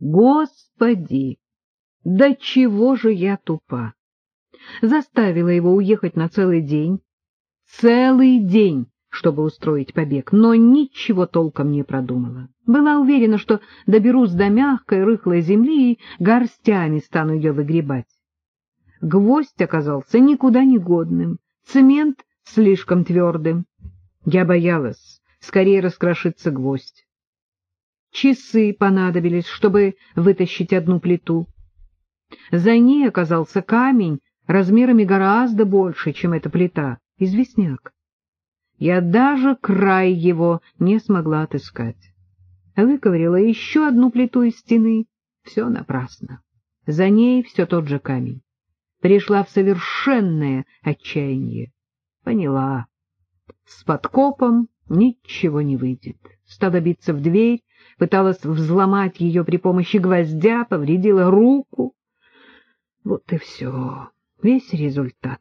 Господи! Да чего же я тупа! Заставила его уехать на целый день. Целый день! чтобы устроить побег, но ничего толком не продумала. Была уверена, что доберусь до мягкой, рыхлой земли и горстями стану ее выгребать. Гвоздь оказался никуда не годным, цемент слишком твердым. Я боялась скорее раскрошиться гвоздь. Часы понадобились, чтобы вытащить одну плиту. За ней оказался камень размерами гораздо больше, чем эта плита, известняк. Я даже край его не смогла отыскать. Выковырила еще одну плиту из стены. Все напрасно. За ней все тот же камень. Пришла в совершенное отчаяние. Поняла. С подкопом ничего не выйдет. Стала биться в дверь, пыталась взломать ее при помощи гвоздя, повредила руку. Вот и все. Весь результат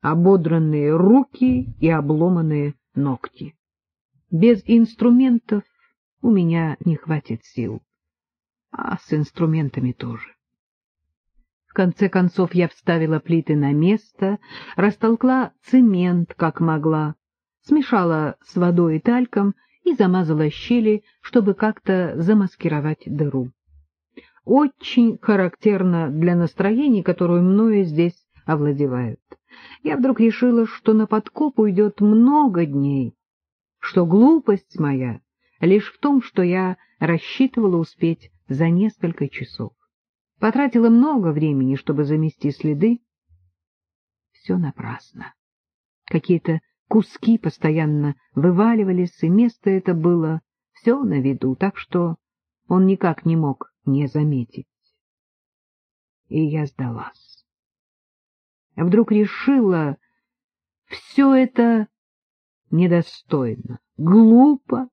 ободранные руки и обломанные ногти. Без инструментов у меня не хватит сил, а с инструментами тоже. В конце концов я вставила плиты на место, растолкла цемент, как могла, смешала с водой и тальком и замазала щели, чтобы как-то замаскировать дыру. Очень характерно для настроений, которое мною здесь овладевают я вдруг решила, что на подкоп уйдет много дней, что глупость моя лишь в том, что я рассчитывала успеть за несколько часов. Потратила много времени, чтобы замести следы. Все напрасно. Какие-то куски постоянно вываливались, и место это было все на виду, так что он никак не мог не заметить. И я сдалась вдруг решила, все это недостойно, глупо,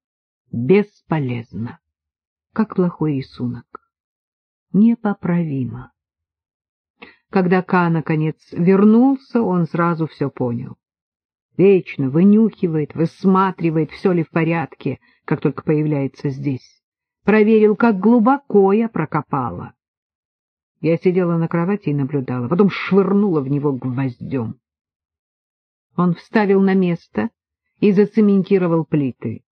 бесполезно, как плохой рисунок, непоправимо. Когда Ка, наконец, вернулся, он сразу все понял. Вечно вынюхивает, высматривает, все ли в порядке, как только появляется здесь. Проверил, как глубоко я прокопала. Я сидела на кровати и наблюдала, потом швырнула в него гвоздем. Он вставил на место и зацементировал плиты.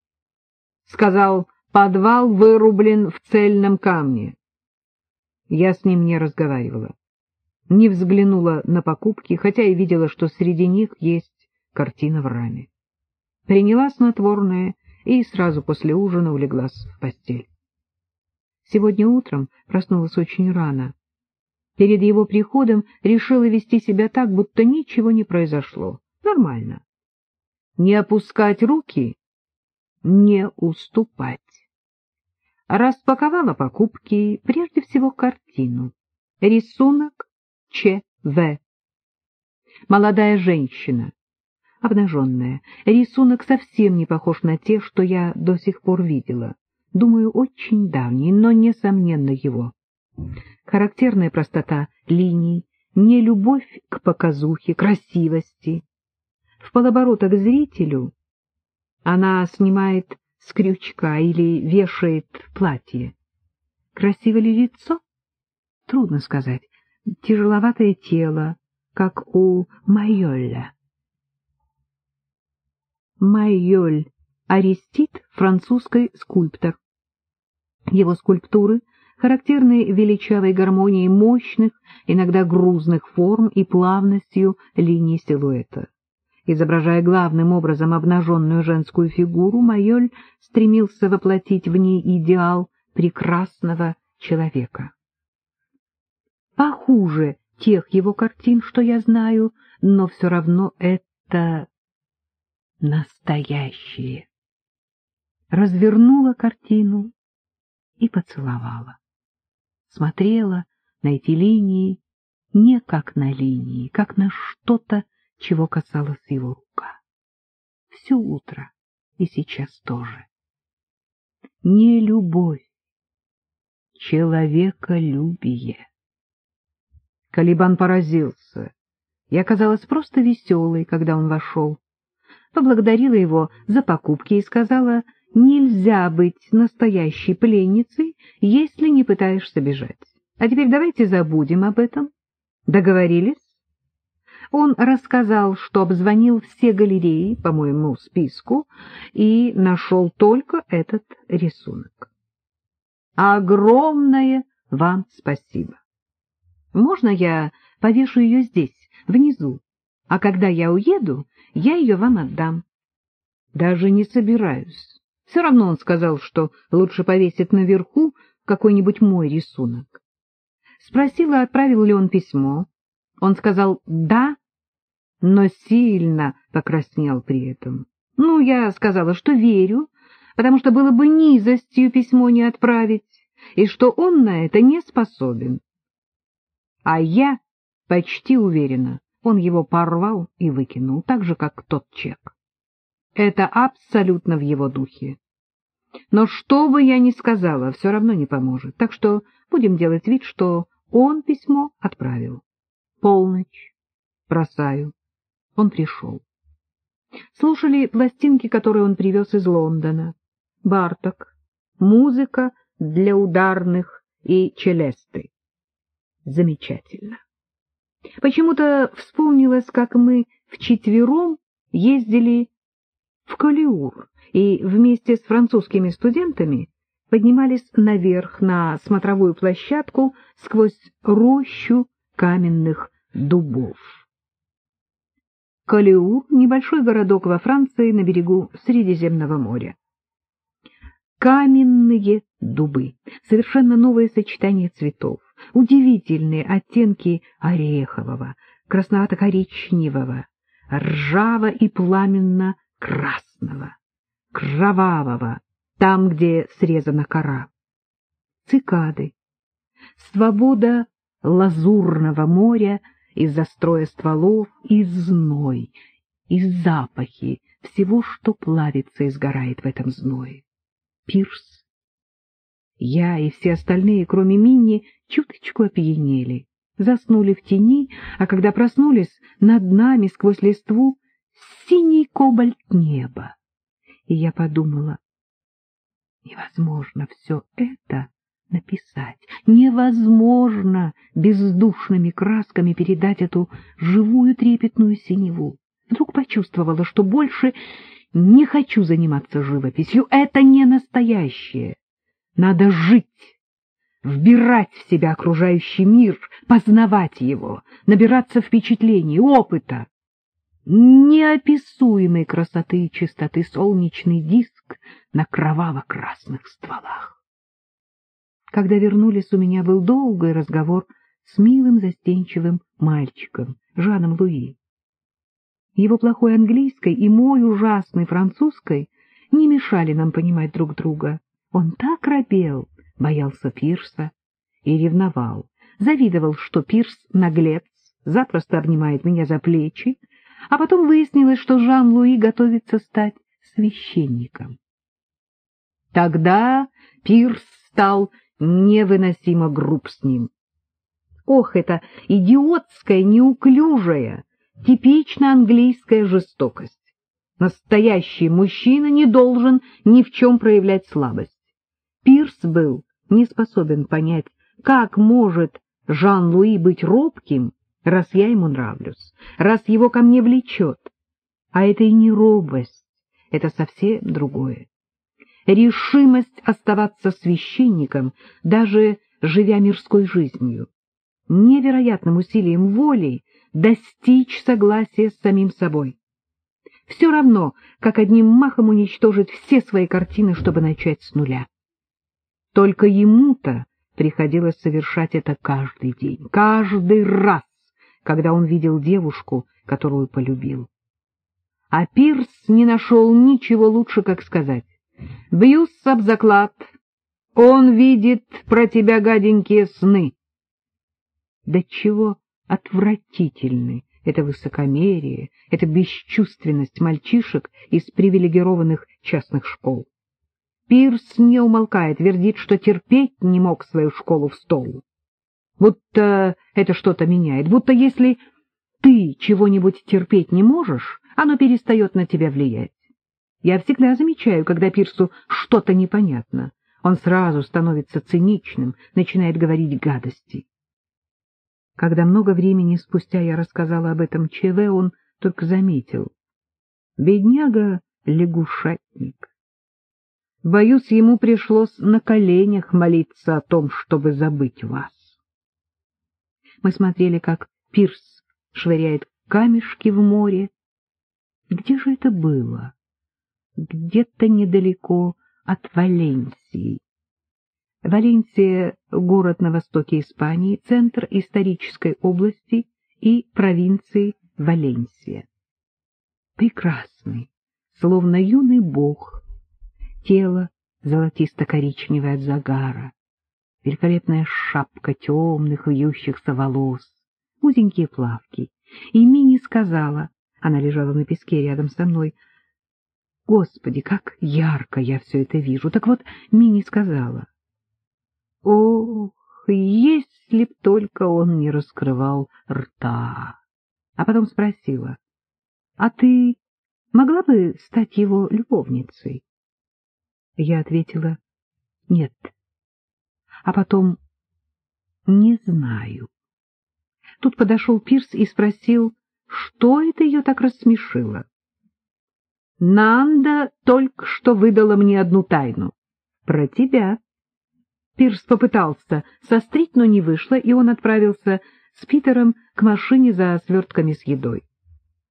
Сказал, подвал вырублен в цельном камне. Я с ним не разговаривала, не взглянула на покупки, хотя и видела, что среди них есть картина в раме. Приняла снотворное и сразу после ужина улеглась в постель. Сегодня утром проснулась очень рано перед его приходом решила вести себя так, будто ничего не произошло. Нормально. Не опускать руки, не уступать. Распаковала покупки, прежде всего картину. Рисунок Ч.В. Молодая женщина, обнаженная. Рисунок совсем не похож на те, что я до сих пор видела. Думаю, очень давний, но, несомненно, его характерная простота линий, не любовь к показухе, красивости. В полоборота к зрителю она снимает с крючка или вешает платье. Красиво ли лицо? Трудно сказать. Тяжеловатое тело, как у Майоля. Майоль Арестит — французский скульптор. Его скульптуры — характерной величавой гармонией мощных, иногда грузных форм и плавностью линий силуэта. Изображая главным образом обнаженную женскую фигуру, Майоль стремился воплотить в ней идеал прекрасного человека. Похуже тех его картин, что я знаю, но все равно это настоящее. Развернула картину и поцеловала смотрела на эти линии не как на линии, как на что-то, чего касалась его рука. Все утро и сейчас тоже. Не любовь, человеколюбие. Калибан поразился. Я казалась просто веселой, когда он вошел. Поблагодарила его за покупки и сказала, нельзя быть настоящей пленницей, если не пытаешься бежать. А теперь давайте забудем об этом. Договорились? Он рассказал, что обзвонил все галереи по моему списку и нашел только этот рисунок. Огромное вам спасибо. Можно я повешу ее здесь, внизу, а когда я уеду, я ее вам отдам? Даже не собираюсь. Все равно он сказал, что лучше повесить наверху какой-нибудь мой рисунок. Спросила, отправил ли он письмо. Он сказал «да», но сильно покраснел при этом. Ну, я сказала, что верю, потому что было бы низостью письмо не отправить, и что он на это не способен. А я почти уверена, он его порвал и выкинул, так же, как тот чек. Это абсолютно в его духе. Но что бы я ни сказала, все равно не поможет, так что будем делать вид, что он письмо отправил. Полночь. Бросаю. Он пришел. Слушали пластинки, которые он привез из Лондона. Барток. Музыка для ударных и челесты. Замечательно. Почему-то вспомнилось, как мы вчетвером ездили в Калиур и вместе с французскими студентами поднимались наверх на смотровую площадку сквозь рощу каменных дубов. Калиур — небольшой городок во Франции на берегу Средиземного моря. Каменные дубы, совершенно новое сочетание цветов, удивительные оттенки орехового, красновато-коричневого, ржаво и пламенно-красного, кровавого, там, где срезана кора. Цикады, свобода лазурного моря из-за строя стволов и зной, и запахи всего, что плавится и сгорает в этом зное. Пирс. Я и все остальные, кроме Минни, чуточку опьянели, заснули в тени, а когда проснулись, над нами сквозь листву синий кобальт неба. И я подумала, невозможно все это написать, невозможно бездушными красками передать эту живую трепетную синеву. Вдруг почувствовала, что больше не хочу заниматься живописью, это не настоящее. Надо жить, вбирать в себя окружающий мир, познавать его, набираться впечатлений, опыта. Неописуемой красоты и чистоты солнечный диск на кроваво-красных стволах. Когда вернулись, у меня был долгий разговор с милым застенчивым мальчиком, Жаном Луи. Его плохой английской и мой ужасный французской не мешали нам понимать друг друга. Он так робел, боялся Пирса и ревновал, завидовал, что Пирс наглец, запросто обнимает меня за плечи, а потом выяснилось, что Жан-Луи готовится стать священником. Тогда Пирс стал невыносимо груб с ним. Ох, это идиотская, неуклюжая, типично английская жестокость. Настоящий мужчина не должен ни в чем проявлять слабость. Пирс был не способен понять, как может Жан-Луи быть робким, раз я ему нравлюсь, раз его ко мне влечет. А это и не робость, это совсем другое решимость оставаться священником, даже живя мирской жизнью, невероятным усилием воли достичь согласия с самим собой. Все равно, как одним махом уничтожить все свои картины, чтобы начать с нуля. Только ему-то приходилось совершать это каждый день, каждый раз, когда он видел девушку, которую полюбил. А Пирс не нашел ничего лучше, как сказать. Бьюсь об заклад. Он видит про тебя гаденькие сны. Да чего отвратительны это высокомерие, эта бесчувственность мальчишек из привилегированных частных школ. Пирс не умолкает, твердит, что терпеть не мог свою школу в стол. Будто это что-то меняет, будто если ты чего-нибудь терпеть не можешь, оно перестает на тебя влиять. Я всегда замечаю, когда Пирсу что-то непонятно. Он сразу становится циничным, начинает говорить гадости. Когда много времени спустя я рассказала об этом ЧВ, он только заметил. Бедняга-лягушатник. Боюсь, ему пришлось на коленях молиться о том, чтобы забыть вас. Мы смотрели, как Пирс швыряет камешки в море. Где же это было? Где-то недалеко от Валенсии. Валенсия — город на востоке Испании, центр исторической области и провинции Валенсия. Прекрасный, словно юный бог, тело золотисто-коричневое от загара, великолепная шапка темных вьющихся волос, узенькие плавки. И Мини сказала, она лежала на песке рядом со мной, «Господи, как ярко я все это вижу!» Так вот, Мини сказала, Ох, если б только он не раскрывал рта. А потом спросила, а ты могла бы стать его любовницей? Я ответила, нет. А потом, не знаю. Тут подошел Пирс и спросил, что это ее так рассмешило. Нанда только что выдала мне одну тайну. Про тебя. Пирс попытался сострить, но не вышло, и он отправился с Питером к машине за свертками с едой.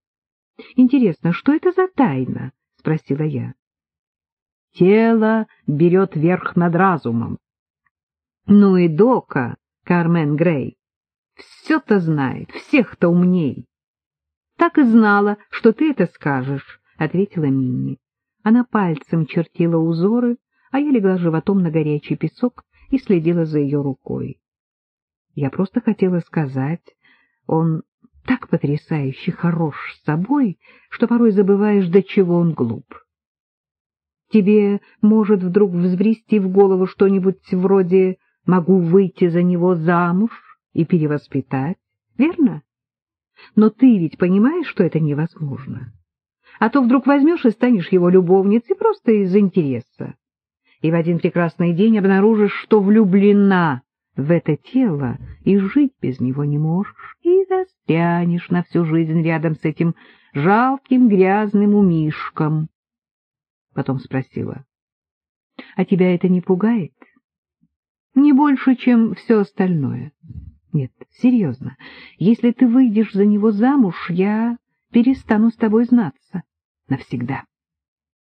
— Интересно, что это за тайна? — спросила я. — Тело берет верх над разумом. — Ну и Дока, Кармен Грей, все-то знает, всех-то умней. — Так и знала, что ты это скажешь, — ответила Минни. Она пальцем чертила узоры, а я легла животом на горячий песок и следила за ее рукой. Я просто хотела сказать, он так потрясающе хорош с собой, что порой забываешь, до чего он глуп. Тебе может вдруг взбрести в голову что-нибудь вроде «могу выйти за него замуж и перевоспитать», верно? Но ты ведь понимаешь, что это невозможно. А то вдруг возьмешь и станешь его любовницей просто из интереса и в один прекрасный день обнаружишь, что влюблена в это тело и жить без него не можешь, и застрянешь на всю жизнь рядом с этим жалким грязным умишком. Потом спросила, — А тебя это не пугает? — Не больше, чем все остальное. Нет, серьезно, если ты выйдешь за него замуж, я перестану с тобой знаться навсегда.